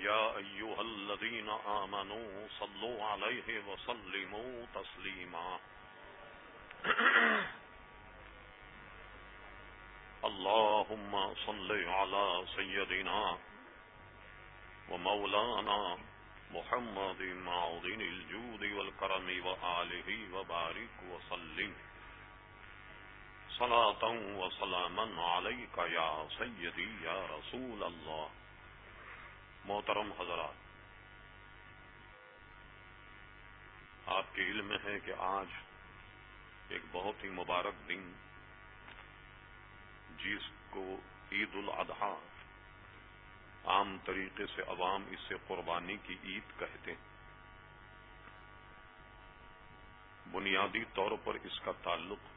يا أيها الذين آمنوا صلوا عليه وسلموا تسليما. اللهم صل على سيدنا ومولانا محمد معودين الجود والكرم وآله وبارك وسلم. صلاة وسلاما عليك يا سيدي يا رسول الله. محترم حضرات، آپ کے علم ہے کہ آج ایک بہت ہی مبارک دن، جس کو عید الاضحیٰ عام طریقے سے عوام اسے قربانی کی عید کہتے ہیں۔ بنیادی طور پر اس کا تعلق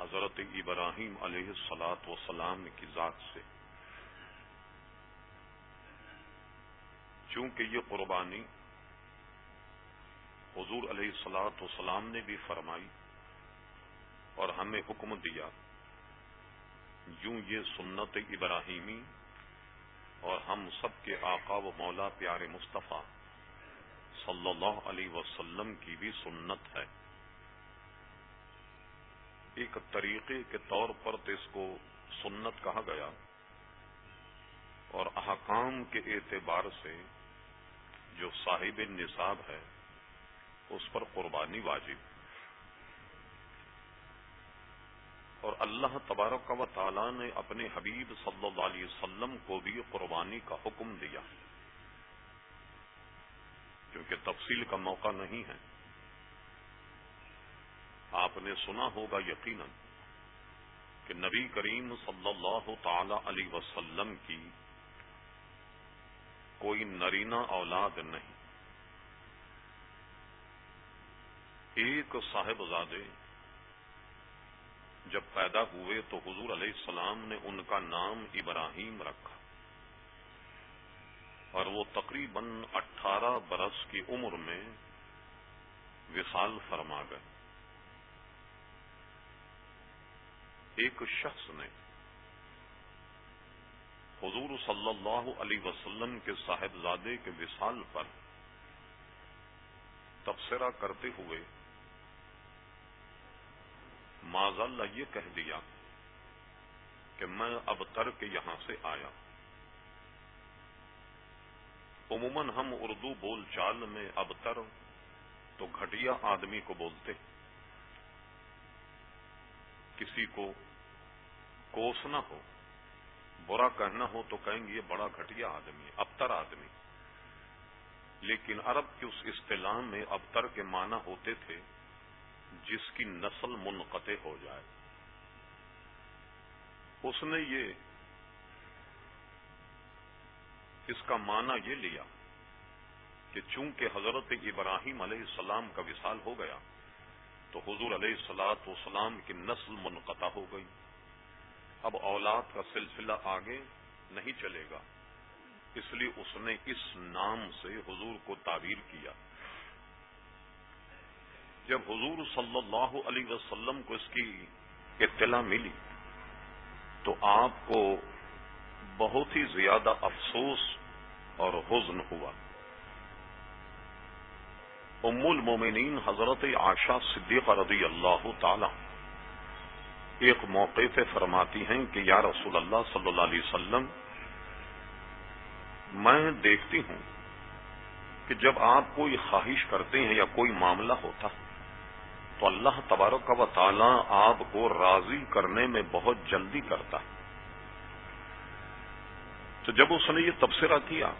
حضرت ابراہیم علیہ السلاط وسلام کی ذات سے چونکہ یہ قربانی حضور علیہ السلاط وسلام نے بھی فرمائی اور ہمیں حکم دیا۔ یوں یہ سنت ابراہیمی اور ہم سب کے آقا و مولا پیارے مصطفیٰ صلی اللہ علیہ وسلم کی بھی سنت ہے۔ ایک طریقے کے طور پر تو اس کو سنت کہا گیا اور احکام کے اعتبار سے جو صاحب نصاب ہے، اس پر قربانی واجب۔ اور اللہ تبارک و تعالی نے اپنے حبیب صلی اللہ علیہ وسلم کو بھی قربانی کا حکم دیا۔ کیونکہ تفصیل کا موقع نہیں ہے۔ آپ نے سنا ہوگا یقیناً کہ نبی کریم صلی اللہ تعالی علیہ وسلم کی کوئی نرینا اولاد نہیں۔ ایک صاحبزادے جب پیدا ہوئے تو حضور علیہ السلام نے ان کا نام ابراہیم رکھا اور وہ تقریباً اٹھارہ برس کی عمر میں وصال فرما گئے۔ ایک شخص نے حضور صلی اللہ علیہ وسلم کے صاحبزادے کے وصال پر تبصرہ کرتے ہوئے معذ اللہ یہ کہہ دیا کہ میں اب تر کے یہاں سے آیا۔ عموماً ہم اردو بول چال میں اب تر تو گھٹیا آدمی کو بولتے۔ کسی کو کوسنا ہو۔ برا کہنا ہو تو کہیں گے یہ بڑا گھٹیا آدمی ابتر آدمی۔ لیکن عرب کی اس اصطلاح میں ابتر کے معنی ہوتے تھے جس کی نسل منقطع ہو جائے۔ اس نے یہ، اس کا معنی یہ لیا کہ چونکہ حضرت ابراہیم علیہ السلام کا وصال ہو گیا تو حضور علیہ السلاط وسلام کی نسل منقطع ہو گئی۔ اب اولاد کا سلسلہ آگے نہیں چلے گا۔ اس لیے اس نے اس نام سے حضور کو تعبیر کیا۔ جب حضور صلی اللہ علیہ وسلم کو اس کی اطلاع ملی تو آپ کو بہت ہی زیادہ افسوس اور حزن ہوا۔ ام المومنین حضرت عاشا صدیق رضی اللہ تعالی ایک موقع پہ فرماتی ہیں کہ یا رسول اللہ صلی اللہ علیہ وسلم، میں دیکھتی ہوں کہ جب آپ کوئی خواہش کرتے ہیں یا کوئی معاملہ ہوتا، تو اللہ تبارک و تعالی آپ کو راضی کرنے میں بہت جلدی کرتا ہے۔ تو جب اس نے یہ تبصرہ کیا،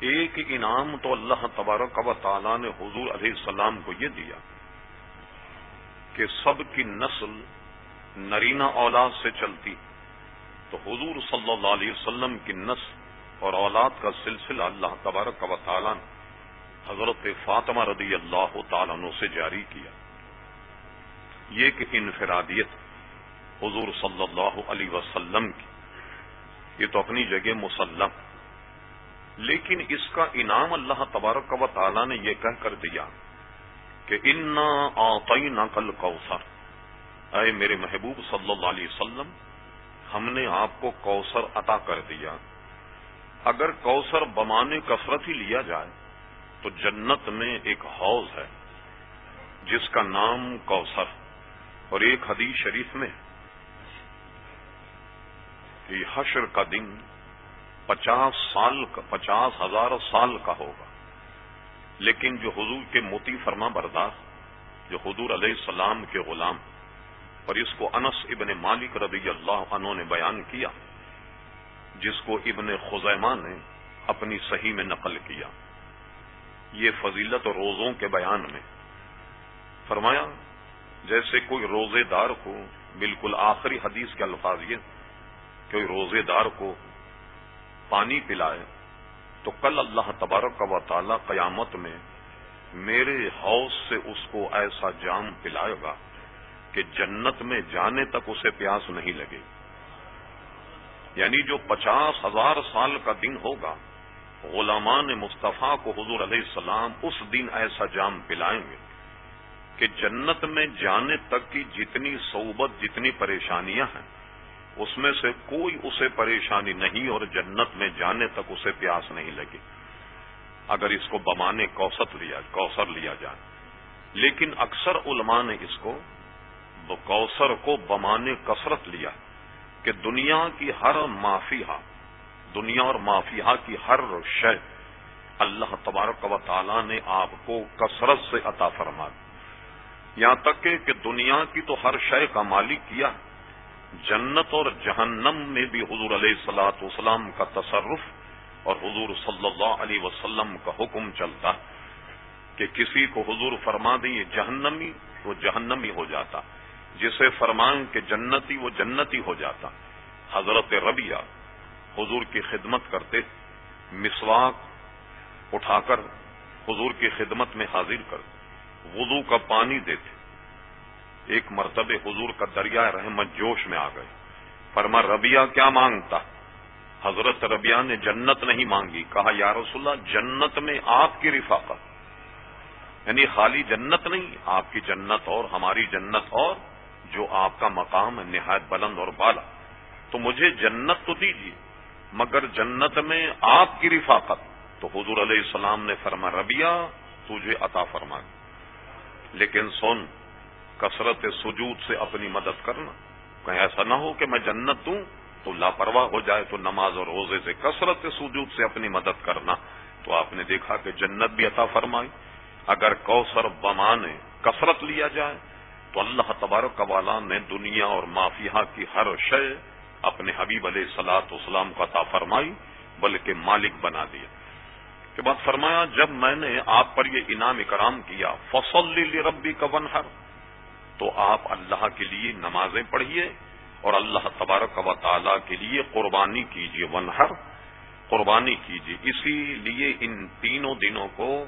ایک انعام تو اللہ تبارک و تعالی نے حضور علیہ السلام کو یہ دیا۔ کہ سب کی نسل نرینا اولاد سے چلتی تو حضور صلی اللہ علیہ وسلم کی نسل اور اولاد کا سلسلہ اللہ تبارک و تعالیٰ نے حضرت فاطمہ رضی اللہ تعالیٰ عنہ سے جاری کیا۔ یہ کہ انفرادیت حضور صلی اللہ علیہ وسلم کی۔ یہ تو اپنی جگہ مسلم لیکن اس کا انعام اللہ تبارک و تعالیٰ نے یہ کہہ کر دیا کہ انا آئی کل کوثر اے میرے محبوب صلی اللہ علیہ وسلم، ہم نے آپ کو کوثر عطا کر دیا۔ اگر کوثر بمانے کثرت ہی لیا جائے، تو جنت میں ایک حوض ہے، جس کا نام کوثر۔ اور ایک حدیث شریف میں کہ حشر کا دن پچاس سال کا پچاس ہزار سال کا ہوگا۔ لیکن جو حضور کے موتی فرما بردار، جو حضور علیہ السلام کے غلام اور اس کو انس ابن مالک رضی اللہ عنہ نے بیان کیا، جس کو ابن خزیمہ نے اپنی صحیح میں نقل کیا۔ یہ فضیلت روزوں کے بیان میں فرمایا، جیسے کوئی روزے دار کو، بالکل آخری حدیث کے الفاظ یہ، کوئی روزے دار کو پانی پلائے تو کل اللہ تبارک و تعالی قیامت میں میرے حوض سے اس کو ایسا جام پلائے گا کہ جنت میں جانے تک اسے پیاس نہیں لگے۔ یعنی جو پچاس ہزار سال کا دن ہوگا، غلامان مصطفیٰ کو حضور علیہ السلام اس دن ایسا جام پلائیں گے کہ جنت میں جانے تک کی جتنی صوبت جتنی پریشانیاں ہیں اس میں سے کوئی اسے پریشانی نہیں اور جنت میں جانے تک اسے پیاس نہیں لگی۔ اگر اس کو بمانے کوسط لیا کوثر لیا جائے۔ لیکن اکثر علماء نے اس کو کوثر کو بمانے کثرت لیا کہ دنیا کی ہر مافیہ دنیا اور مافیہ کی ہر شے اللہ تبارک و تعالی نے آپ کو کثرت سے عطا فرما یہاں تک کہ دنیا کی تو ہر شے کا مالک کیا؟ جنت اور جہنم میں بھی حضور علیہ السلاۃ وسلام کا تصرف اور حضور صلی اللہ علیہ وسلم کا حکم چلتا کہ کسی کو حضور فرما دیں یہ جہنمی، وہ جہنمی ہو جاتا۔ جسے فرمائیں کہ جنتی، وہ جنتی ہو جاتا۔ حضرت ربیہ حضور کی خدمت کرتے، مسواک اٹھا کر حضور کی خدمت میں حاضر کر، وضو کا پانی دیتے۔ ایک مرتبہ حضور کا دریا رحمت جوش میں آ گئے۔ فرما ربیہ کیا مانگتا؟ حضرت ربیہ نے جنت نہیں مانگی۔ کہا، یا رسول اللہ، جنت میں آپ کی رفاقت۔ یعنی خالی جنت نہیں، آپ کی جنت اور، ہماری جنت اور، جو آپ کا مقام ہے، نہایت بلند اور بالا۔ تو مجھے جنت تو دیجیے مگر جنت میں آپ کی رفاقت۔ تو حضور علیہ السلام نے فرما ربیہ تجھے عطا فرما لیکن سن کثرت سجود سے اپنی مدد کرنا۔ کہیں ایسا نہ ہو کہ میں جنت دوں تو لاپرواہ ہو جائے تو نماز اور روزے سے کثرت سجود سے اپنی مدد کرنا۔ تو آپ نے دیکھا کہ جنت بھی عطا فرمائی۔ اگر کوثر بمانے کثرت لیا جائے، تو اللہ تبارک والا نے دنیا اور مافیہ کی ہر شے اپنے حبیب علیہ سلاط اسلام کا عطا فرمائی، بلکہ مالک بنا دیا۔ کے بعد فرمایا، جب میں نے آپ پر یہ انعام اکرام کیا فصل ربی کا ونہر تو آپ اللہ کے لیے نمازیں پڑھیے اور اللہ تبارک و تعالی کے لیے قربانی کیجیے، ونہر قربانی کیجیے۔ اسی لیے ان تینوں دنوں کو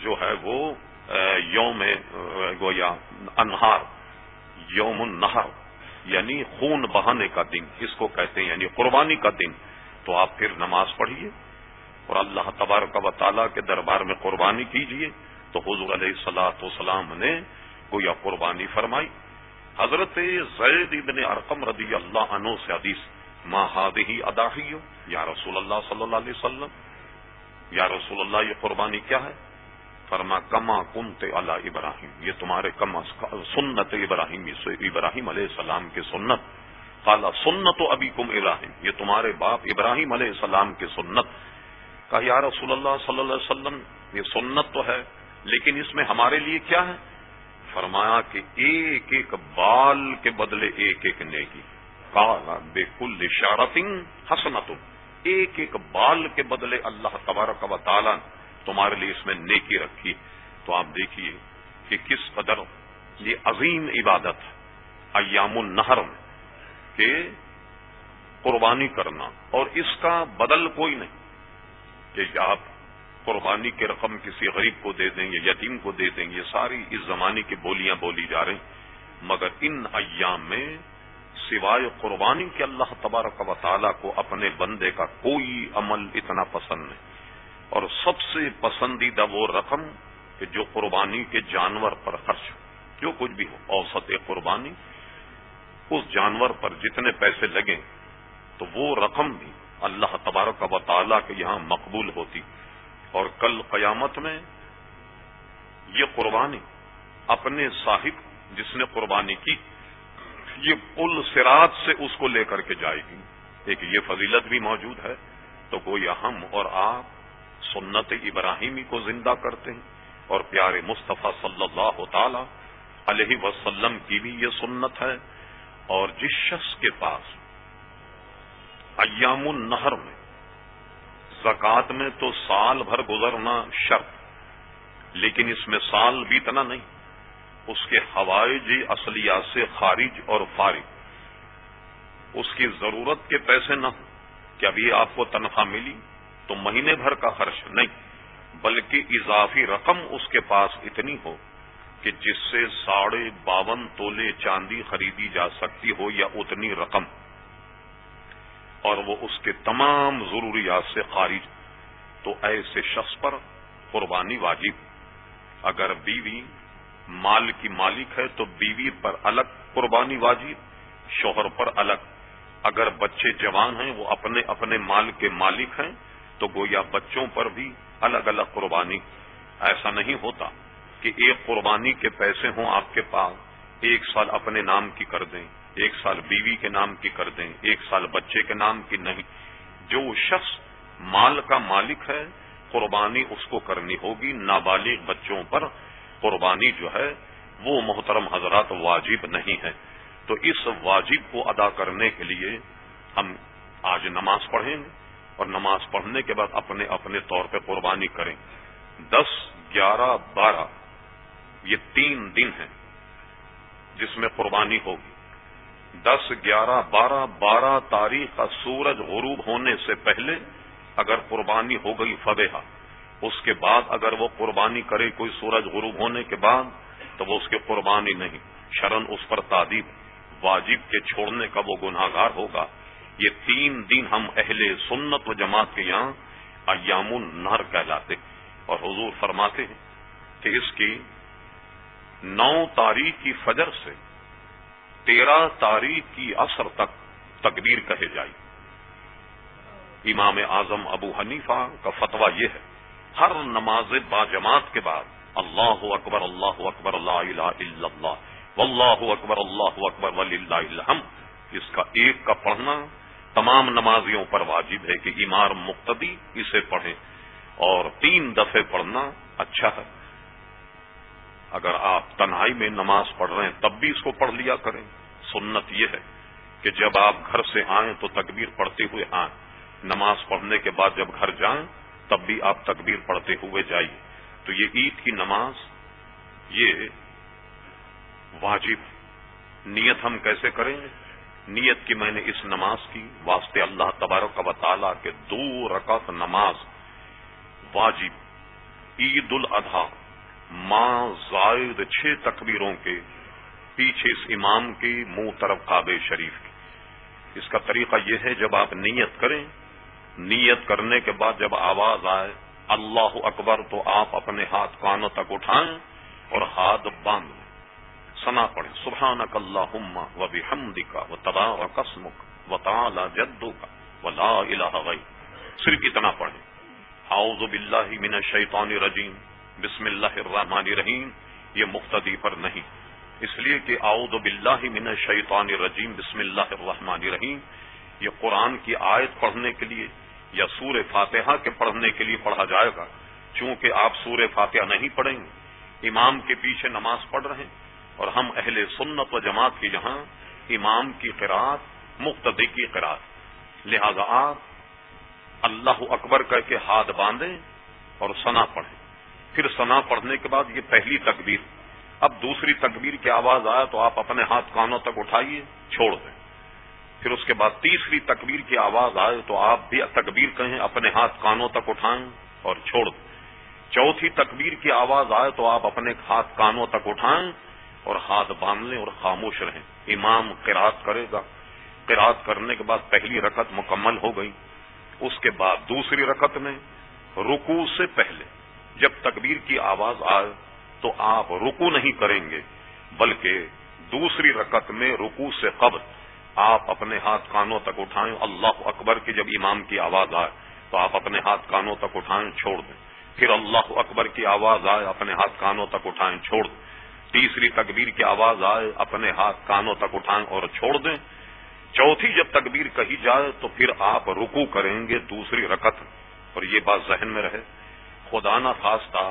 جو ہے وہ یوم گویا انہار، یوم النہر یعنی خون بہانے کا دن اس کو کہتے ہیں؟ یعنی قربانی کا دن۔ تو آپ پھر نماز پڑھیے اور اللہ تبارک و تعالیٰ کے دربار میں قربانی کیجیے۔ تو حضور علیہ السلاۃ والسلام نے گویا قربانی فرمائی۔ حضرت زید ابن ارقم رضی اللہ عنہ سے حدیث ماں ہادی اداحی یا رسول اللہ صلی اللہ علیہ وسلم؟ یا رسول اللہ، یہ قربانی کیا ہے؟ فرما، کما کنت اللہ ابراہیم، یہ تمہارے کم سنت ابراہیم ابراہیم علیہ السلام کی سنت۔ کالا سنت و ابھی کم ابراہیم یہ تمہارے باپ ابراہیم علیہ السلام کی سنت۔ کہا، یا رسول اللہ صلی اللہ علیہ وسلم، یہ سنت تو ہے، لیکن اس میں ہمارے لیے کیا ہے؟ فرمایا کہ ایک ایک بال کے بدلے ایک ایک نیکی۔ کالا بے کل شارتنگ حسنت ایک ایک بال کے بدلے اللہ تبارک و تعالی تمہارے لیے اس میں نیکی رکھی۔ تو آپ دیکھیے کہ کس قدر یہ عظیم عبادت ایام النہر میں کہ قربانی کرنا اور اس کا بدل کوئی نہیں۔ کہ آپ قربانی کی رقم کسی غریب کو دے دیں گے، یتیم کو دے دیں گے ساری اس زمانے کی بولیاں بولی جا رہی مگر ان ایام میں سوائے قربانی کے اللہ تبارک و تعالیٰ کو اپنے بندے کا کوئی عمل اتنا پسند نہیں۔ اور سب سے پسندیدہ وہ رقم کہ جو قربانی کے جانور پر خرچ جو کچھ بھی ہو، اوسط قربانی، اس جانور پر جتنے پیسے لگیں تو وہ رقم بھی اللہ تبارک و تعالیٰ کے یہاں مقبول ہوتی۔ اور کل قیامت میں یہ قربانی اپنے صاحب جس نے قربانی کی، یہ پل سرات سے اس کو لے کر کے جائے گی۔ ایک یہ فضیلت بھی موجود ہے۔ تو کوئی ہم اور آپ سنت ابراہیمی کو زندہ کرتے ہیں اور پیارے مصطفیٰ صلی اللہ تعالی علیہ وسلم کی بھی یہ سنت ہے۔ اور جس شخص کے پاس ایام النہر میں زکات میں تو سال بھر گزرنا شرط، لیکن اس میں سال بھی اتنا نہیں۔ اس کے حوائج اصلیات سے خارج اور فارغ۔ اس کی ضرورت کے پیسے نہ ہوں۔ کہ ابھی آپ کو تنخواہ ملی تو مہینے بھر کا خرچ نہیں، بلکہ اضافی رقم اس کے پاس اتنی ہو کہ جس سے ساڑھے باون تولے چاندی خریدی جا سکتی ہو یا اتنی رقم۔ اور وہ اس کے تمام ضروریات سے خارج۔ تو ایسے شخص پر قربانی واجب۔ اگر بیوی مال کی مالک ہے تو بیوی پر الگ قربانی واجب، شوہر پر الگ۔ اگر بچے جوان ہیں، وہ اپنے اپنے مال کے مالک ہیں، تو گویا بچوں پر بھی الگ الگ قربانی۔ ایسا نہیں ہوتا کہ ایک قربانی کے پیسے ہوں آپ کے پاس، ایک سال اپنے نام کی کر دیں۔ ایک سال بیوی کے نام کی کر دیں، ایک سال بچے کے نام کی نہیں۔ جو شخص مال کا مالک ہے، قربانی اس کو کرنی ہوگی، نابالغ بچوں پر قربانی جو ہے، وہ محترم حضرات واجب نہیں ہے۔ تو اس واجب کو ادا کرنے کے لیے ہم آج نماز پڑھیں گے اور نماز پڑھنے کے بعد اپنے اپنے طور پہ قربانی کریں۔ دس، گیارہ، بارہ، یہ تین دن ہیں جس میں قربانی ہوگی۔ دس، گیارہ، بارہ بارہ تاریخ کا سورج غروب ہونے سے پہلے اگر قربانی ہو گئی فبیہ اس کے بعد اگر وہ قربانی کرے کوئی سورج غروب ہونے کے بعد، تو وہ اس کی قربانی نہیں، شرن اس پر تعدیب واجب کے چھوڑنے کا وہ گناہ گار ہوگا۔ یہ تین دن ہم اہل سنت و جماعت کے یہاں ایام النہر کہلاتے اور حضور فرماتے ہیں کہ اس کی نو تاریخ کی فجر سے تیرہ تاریخ کی اثر تک تقدیر کہے جائی امام اعظم ابو حنیفہ کا فتویٰ یہ ہے، ہر نماز با جماعت کے بعد اللہ اکبر اللہ اکبر اللہ الہ الا اللہ، واللہ اکبر، اللہ اکبر ولی الحم اس کا ایک کا پڑھنا تمام نمازیوں پر واجب ہے کہ امار مقتدی اسے پڑھیں اور تین دفعے پڑھنا اچھا ہے۔ اگر آپ تنہائی میں نماز پڑھ رہے ہیں، تب بھی اس کو پڑھ لیا کریں۔ سنت یہ ہے کہ جب آپ گھر سے آئیں تو تکبیر پڑھتے ہوئے آئیں۔ نماز پڑھنے کے بعد جب گھر جائیں، تب بھی آپ تکبیر پڑھتے ہوئے جائیے۔ تو یہ عید کی نماز، یہ واجب نیت ہم کیسے کریں گے؟ نیت کی میں نے اس نماز کی واسطے اللہ تبارک و تعالیٰ کے دو رکعت نماز واجب عید الاضحیٰ ماں زائد چھ تکبیروں کے پیچھے اس امام کی منہ طرف کعبے شریف کی۔ اس کا طریقہ یہ ہے، جب آپ نیت کریں، نیت کرنے کے بعد جب آواز آئے اللہ اکبر تو آپ اپنے ہاتھ کانوں تک اٹھائیں اور ہاتھ باندھ لیں سنا پڑھیں، سبحانک اللہ و بحمدی کا و تبا و قسمک و تعالی جدو کا و لا الہ غی صرف اتنا پڑھیں۔ اعوذ باللہ من الشیطان الرجیم۔ بسم اللہ الرحمن الرحیم، یہ مقتدی پر نہیں۔ اس لیے کہ اعوذ باللہ من الشیطان الرجیم، بسم اللہ الرحمن الرحیم۔ یہ قرآن کی آیت پڑھنے کے لیے یا سور فاتحہ کے پڑھنے کے لیے پڑھا جائے گا۔ چونکہ آپ سور فاتحہ نہیں پڑھیں گے، امام کے پیچھے نماز پڑھ رہے ہیں۔ اور ہم اہل سنت و جماعت کی جہاں امام کی قرآت مقتدی کی قرآت لہذا آپ اللہ اکبر کر کے ہاتھ باندھیں اور سنا پڑھیں۔ پھر سنا پڑھنے کے بعد یہ پہلی تکبیر۔ اب دوسری تکبیر کی آواز آیا تو آپ اپنے ہاتھ کانوں تک اٹھائیے، چھوڑ دیں۔ پھر اس کے بعد تیسری تکبیر کی آواز آئے تو آپ بھی تکبیر کہیں، اپنے ہاتھ کانوں تک اٹھائیں اور چھوڑ دیں۔ چوتھی تکبیر کی آواز آئے تو آپ اپنے ہاتھ کانوں تک اٹھائیں اور ہاتھ باندھ لیں اور خاموش رہیں۔ امام قرات کرے گا۔ قرات کرنے کے بعد پہلی رکت مکمل ہو گئی۔ اس کے بعد دوسری رکت میں رکو سے پہلے۔ جب تکبیر کی آواز آئے تو آپ رکو نہیں کریں گے، بلکہ دوسری رکت میں رکو سے قبل آپ اپنے ہاتھ کانوں تک اٹھائیں۔ اللہ اکبر کی جب امام کی آواز آئے تو آپ اپنے ہاتھ کانوں تک اٹھائیں، چھوڑ دیں۔ پھر اللہ اکبر کی آواز آئے، اپنے ہاتھ کانوں تک اٹھائیں، چھوڑ دیں۔ تیسری تکبیر کی آواز آئے، اپنے ہاتھ کانوں تک اٹھائیں اور چھوڑ دیں۔ چوتھی جب تکبیر کہی جائے تو پھر آپ رکو کریں گے دوسری رکت اور یہ بات ذہن میں رہے۔ خدا نہ خواستہ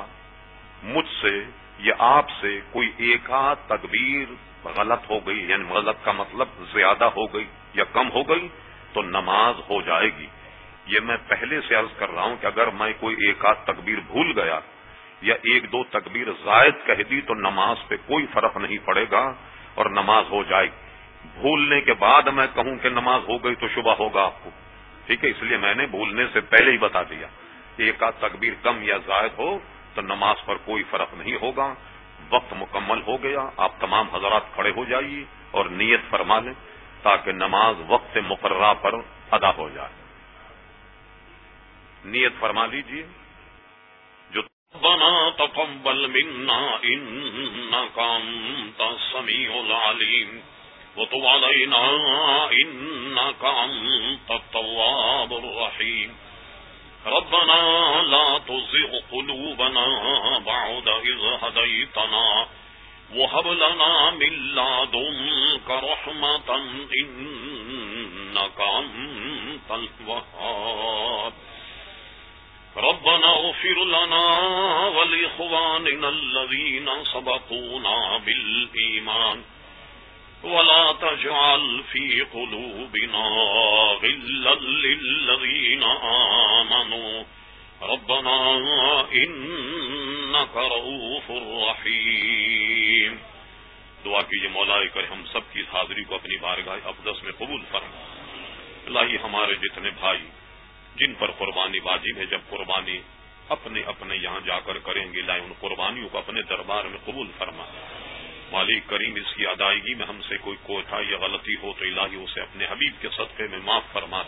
مجھ سے یا آپ سے کوئی ایک تکبیر غلط ہو گئی یعنی غلط کا مطلب زیادہ ہو گئی یا کم ہو گئی تو نماز ہو جائے گی۔ یہ میں پہلے سے عرض کر رہا ہوں کہ اگر میں کوئی ایک آدھ تکبیر بھول گیا یا ایک دو تکبیر زائد کہہ دی تو نماز پہ کوئی فرق نہیں پڑے گا اور نماز ہو جائے گی۔ بھولنے کے بعد میں کہوں کہ نماز ہو گئی تو شبہ ہوگا آپ کو۔ ٹھیک ہے، اس لیے میں نے بھولنے سے پہلے ہی بتا دیا۔ ایک آدھ تکبیر کم یا زائد ہو تو نماز پر کوئی فرق نہیں ہوگا۔ وقت مکمل ہو گیا، آپ تمام حضرات کھڑے ہو جائیے اور نیت فرما لیں تاکہ نماز وقت مقررہ پر ادا ہو جائے۔ نیت فرما لیجیے۔ جو بنا تقبل منا انك انت السميع العليم وتب علينا انك انت التواب الرحيم ربنا لا تزغ قلوبنا بعد إذ هديتنا وهب لنا من لدنك رحمة إنك أنت الوهاب. ربنا اغفر لنا ولإخواننا الذين سبقونا بالإيمان ولا تجعل في قلوبنا غلا للذين آمنوا ربنا إنك رؤوف رحيم. دعا کیجیے مولا کر ہم سب کی حاضری کو اپنی بارگاہ اقدس میں قبول فرما. اللہ ہمارے جتنے بھائی، جن پر قربانی واجب ہے، جب قربانی اپنے اپنے یہاں جا کر کریں گے، لائے ان قربانیوں کو اپنے دربار میں قبول فرما. مالک کریم، اس کی ادائیگی میں ہم سے کوئی کوتا یا غلطی ہو تو الہی اسے اپنے حبیب کے صدقے میں معاف فرما.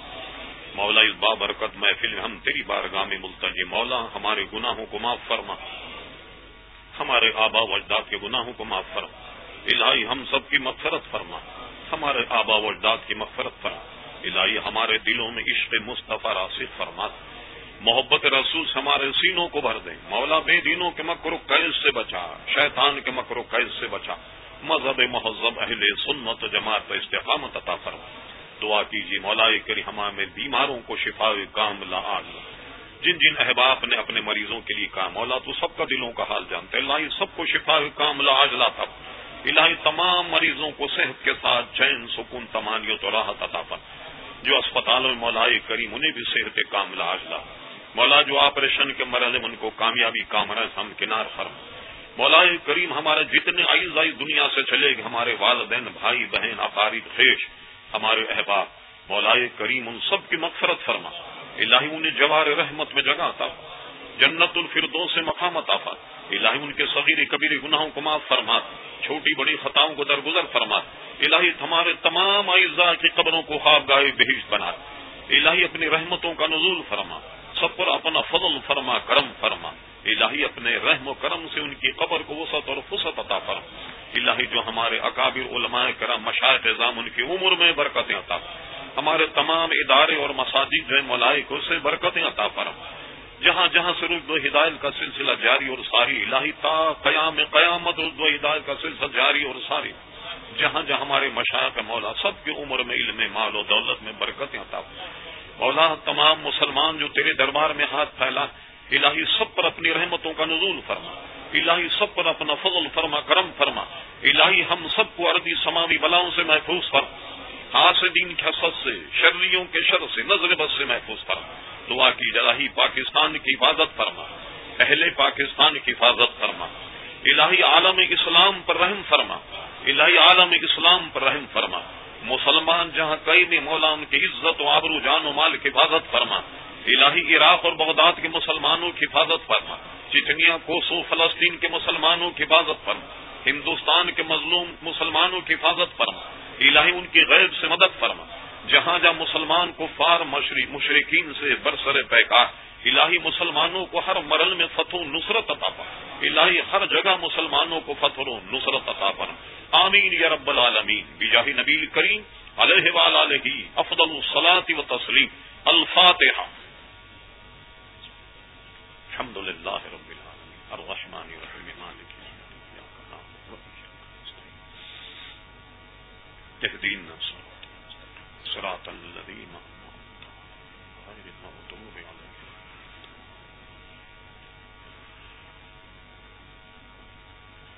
مولا، اس بابرکت محفل ہم تیری بارگاہ میں ملتجی مولا، ہمارے گناہوں کو معاف فرما۔ ہمارے آبا و اجداد کے گناہوں کو معاف فرما۔ الہی، ہم سب کی مغفرت فرما۔ ہمارے آبا و اجداد کی مغفرت فرما۔ الہی، ہمارے دلوں میں عشق مصطفیٰ راسف فرما۔ محبت رسول ہمارے سینوں کو بھر دیں مولا، بے دینوں کے مکر و قید سے بچا۔ شیطان کے مکر و قید سے بچا۔ مذہب مہذب، اہل سنت جماعت استقامت عطا فرما۔ دعا کیجیے مولا کری ہمارے بیماروں کو شفا کام لا جن جن احباب نے اپنے مریضوں کے لیے کہا، مولا تو سب کا دلوں کا حال جانتے اللہ سب کو شفا کام لا لا تھا۔ الہی تمام مریضوں کو صحت کے ساتھ چین سکون تمانیت و راحت عطا فرما۔ جو اسپتالوں میں مولا کریم، انہیں بھی صحت کام لا لا۔ مولا جو آپریشن کے مرحلے میں ان کو کامیابی کامرس ہم کنار فرم مولا کریم ہمارے جتنے آئز آئی دنیا سے چلے گئے، ہمارے والدین، بھائی بہن اقارب خیش ہمارے احباب، مولا کریم ان سب کی مغفرت فرما۔ الہی انہیں جوار رحمت میں جگہ تھا جنت الفردوں سے مقامت آفا الہی ان کے صغیر کبیر گناہوں کو معاف فرما۔ چھوٹی بڑی خطاؤں کو درگزر فرما۔ الہی ہمارے تمام اعزاء کی قبروں کو خواب گاہے بہشت بنا۔ الہی اپنی رحمتوں کا نزول فرما۔ سب پر اپنا فضل فرما، کرم فرما۔ الہی اپنے رحم و کرم سے ان کی قبر کو وسعت اور فسط عطا فرما۔ الہی جو ہمارے اکابر، علماء کرم مشاعت نظام ان کی عمر میں برکتیں عطا ہمارے تمام ادارے اور مساجد جو ملائک سے برکتیں عطا فرما۔ جہاں جہاں سے و ہدایت کا سلسلہ جاری اور ساری الہی تا قیام قیامت رد و ہدایت کا سلسلہ جاری اور ساری۔ جہاں جہاں ہمارے مشاعت مولا سب کی عمر میں، علم مال و دولت میں برکتیں عطا مولا، تمام مسلمان جو تیرے دربار میں ہاتھ پھیلا الہی سب پر اپنی رحمتوں کا نزول فرما، الہی سب پر اپنا فضل فرما، کرم فرما، الہی ہم سب کو اردی سماوی بلاؤں سے محفوظ فرما۔ حاسدین کے حسد سے شرریوں کے شر سے نظر بس سے محفوظ فرما۔ دعا کی جلاہی پاکستان کی حفاظت فرما۔ اہل پاکستان کی حفاظت فرما۔ الہی عالم اسلام پر رحم فرما۔ الہی عالم اسلام پر رحم فرما۔ مسلمان جہاں کئی بھی مولا ان کی عزت و آبرو جان و مال کی حفاظت فرما۔ الہی عراق اور بغداد کے مسلمانوں کی حفاظت فرما۔ چٹنیا کوسو فلسطین کے مسلمانوں کی حفاظت فرما۔ ہندوستان کے مظلوم مسلمانوں کی حفاظت فرما۔ الہی ان کی غیب سے مدد فرما۔ جہاں جہاں مسلمان کو فار مشرقین سے برسر پیکار، الہی مسلمانوں کو ہر مرل میں فتح نصرت عطا پر الہی ہر جگہ مسلمانوں کو فتح و نصرت عطا پر آمین یا رب العالمین۔ بجاہ نبی کریم علیہ علیہ افضل الصلاة و تسلیم۔ الفاتحہ۔ الحمد للہ رب العالمین الرحمن الرحیم مالک تهدين صراط الذين أنعمت غير المغضوب عليهم.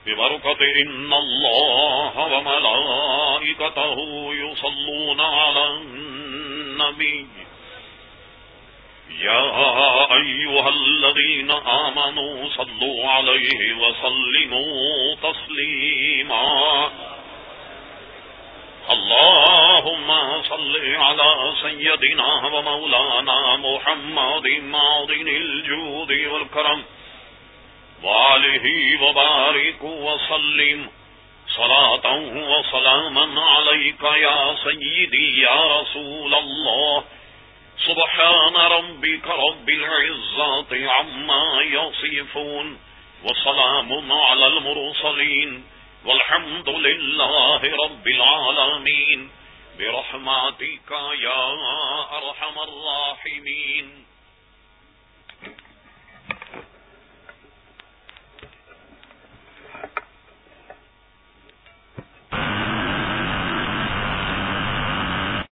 ببركة، إن الله وملائكته يصلون على النبي. يا أيها الذين آمنوا صلوا عليه وسلموا تسليما. اللهم صل على سيدنا ومولانا محمد معظم الجود والكرم. وآله وبارك وسلم. صلاة وسلاما عليك يا سيدي يا رسول الله. سبحان ربك رب العزة عما يصفون وسلام على المرسلين والحمد لله رب العالمين برحمتك يا أرحم الراحمين